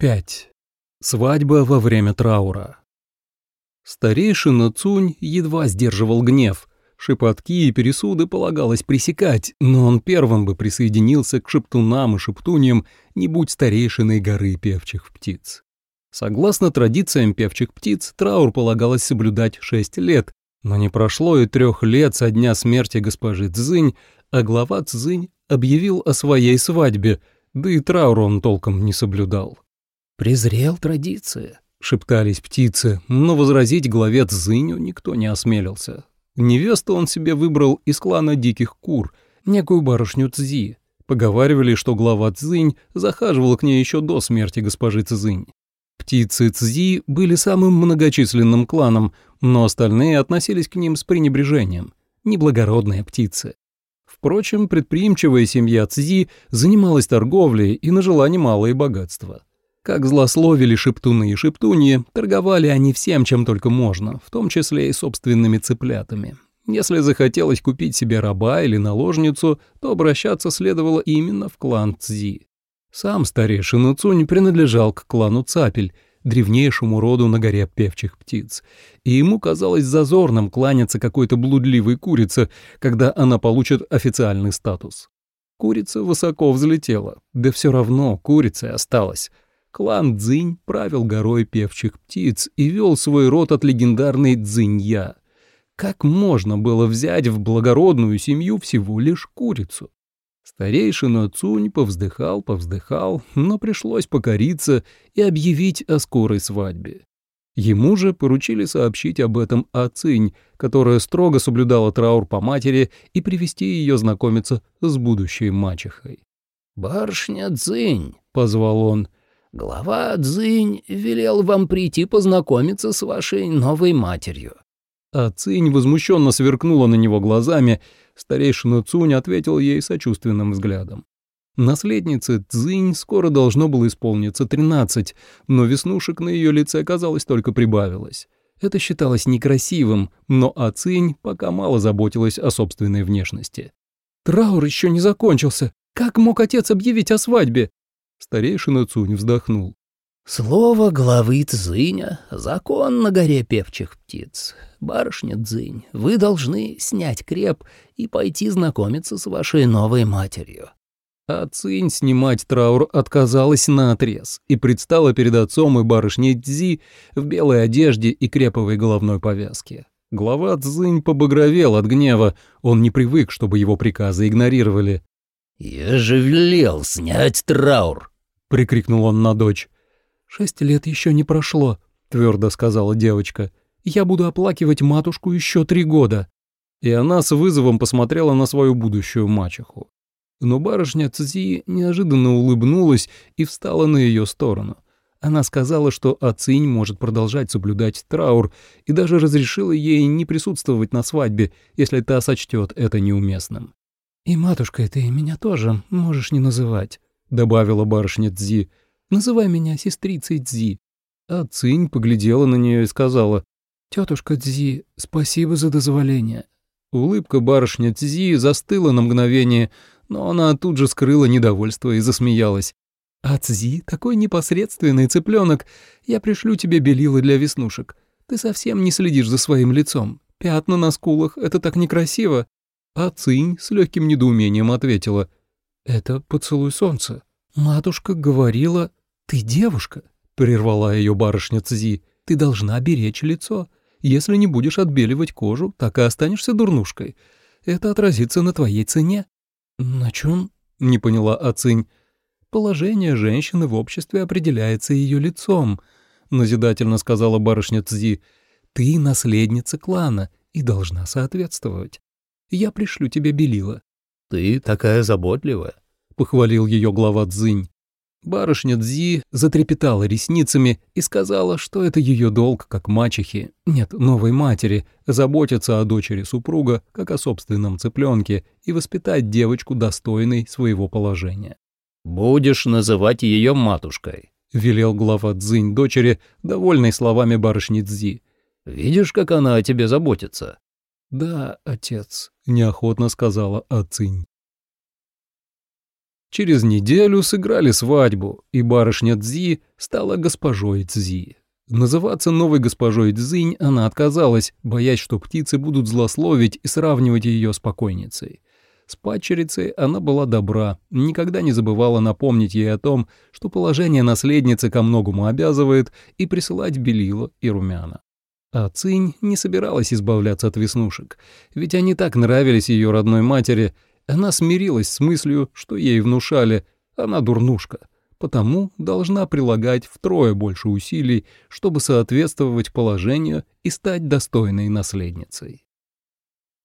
5. Свадьба во время траура. Старейшина Цунь едва сдерживал гнев. Шепотки и пересуды полагалось пресекать, но он первым бы присоединился к шептунам и шептуньям, не будь старейшиной горы певчих птиц. Согласно традициям певчих птиц, траур полагалось соблюдать шесть лет, но не прошло и трех лет со дня смерти госпожи Цзинь, а глава Цзинь объявил о своей свадьбе, да и траур он толком не соблюдал. «Презрел традиции», — шептались птицы, но возразить главе Цзыню никто не осмелился. Невесту он себе выбрал из клана диких кур, некую барышню Цзи. Поговаривали, что глава Цзинь захаживал к ней еще до смерти госпожи Цзинь. Птицы Цзи были самым многочисленным кланом, но остальные относились к ним с пренебрежением. Неблагородные птицы. Впрочем, предприимчивая семья Цзи занималась торговлей и нажила немалые богатства. Как злословили шептуны и шептуньи, торговали они всем, чем только можно, в том числе и собственными цыплятами. Если захотелось купить себе раба или наложницу, то обращаться следовало именно в клан Цзи. Сам старейшина Цунь принадлежал к клану Цапель, древнейшему роду на горе певчих птиц, и ему казалось зазорным кланяться какой-то блудливой курице, когда она получит официальный статус. Курица высоко взлетела, да все равно курицей осталась — Клан Цзинь правил горой певчих птиц и вел свой род от легендарной Цзинья. Как можно было взять в благородную семью всего лишь курицу? Старейшина Цунь повздыхал, повздыхал, но пришлось покориться и объявить о скорой свадьбе. Ему же поручили сообщить об этом Ацинь, которая строго соблюдала траур по матери и привести ее знакомиться с будущей мачехой. «Барышня Цинь», — позвал он, — Глава Цзинь велел вам прийти познакомиться с вашей новой матерью». А Цинь возмущенно сверкнула на него глазами, старейшина Цунь ответил ей сочувственным взглядом. Наследнице Цзинь скоро должно было исполниться тринадцать, но веснушек на ее лице, казалось, только прибавилось. Это считалось некрасивым, но Ацинь пока мало заботилась о собственной внешности. «Траур еще не закончился. Как мог отец объявить о свадьбе?» Старейшина Цунь вздохнул. «Слово главы Цзыня — закон на горе певчих птиц. Барышня Цзынь, вы должны снять креп и пойти знакомиться с вашей новой матерью». А Цинь снимать траур отказалась наотрез и предстала перед отцом и барышней Цзи в белой одежде и креповой головной повязке. Глава Цзинь побагровел от гнева, он не привык, чтобы его приказы игнорировали. «Я же велел снять траур», — прикрикнул он на дочь. «Шесть лет еще не прошло», — твердо сказала девочка. «Я буду оплакивать матушку еще три года». И она с вызовом посмотрела на свою будущую мачеху. Но барышня Цзи неожиданно улыбнулась и встала на ее сторону. Она сказала, что Ацинь может продолжать соблюдать траур и даже разрешила ей не присутствовать на свадьбе, если та сочтет это неуместным. «И матушкой ты меня тоже можешь не называть», — добавила барышня Цзи. «Называй меня сестрицей Цзи». А Цинь поглядела на нее и сказала, «Тетушка Цзи, спасибо за дозволение». Улыбка барышни Цзи застыла на мгновение, но она тут же скрыла недовольство и засмеялась. «А Цзи такой непосредственный цыпленок. Я пришлю тебе белила для веснушек. Ты совсем не следишь за своим лицом. Пятна на скулах — это так некрасиво». А Цинь с легким недоумением ответила — это поцелуй солнца. Матушка говорила, ты девушка, прервала ее барышня Цзи, ты должна беречь лицо. Если не будешь отбеливать кожу, так и останешься дурнушкой. Это отразится на твоей цене. На чем? Не поняла Ацинь. Положение женщины в обществе определяется ее лицом, назидательно сказала барышня Цзи. Ты наследница клана и должна соответствовать. Я пришлю тебе белила. «Ты такая заботливая», — похвалил ее глава Цзинь. Барышня Цзи затрепетала ресницами и сказала, что это ее долг как мачехи, нет, новой матери, заботиться о дочери супруга, как о собственном цыпленке, и воспитать девочку достойной своего положения. «Будешь называть ее матушкой», — велел глава Цзинь дочери, довольной словами барышни Цзи. «Видишь, как она о тебе заботится?» «Да, отец», — неохотно сказала Ацинь. Через неделю сыграли свадьбу, и барышня Цзи стала госпожой Цзи. Называться новой госпожой Цзинь она отказалась, боясь, что птицы будут злословить и сравнивать ее с покойницей. С падчерицей она была добра, никогда не забывала напомнить ей о том, что положение наследницы ко многому обязывает, и присылать белила и румяна. А Цинь не собиралась избавляться от веснушек, ведь они так нравились ее родной матери, она смирилась с мыслью, что ей внушали, она дурнушка потому должна прилагать втрое больше усилий, чтобы соответствовать положению и стать достойной наследницей.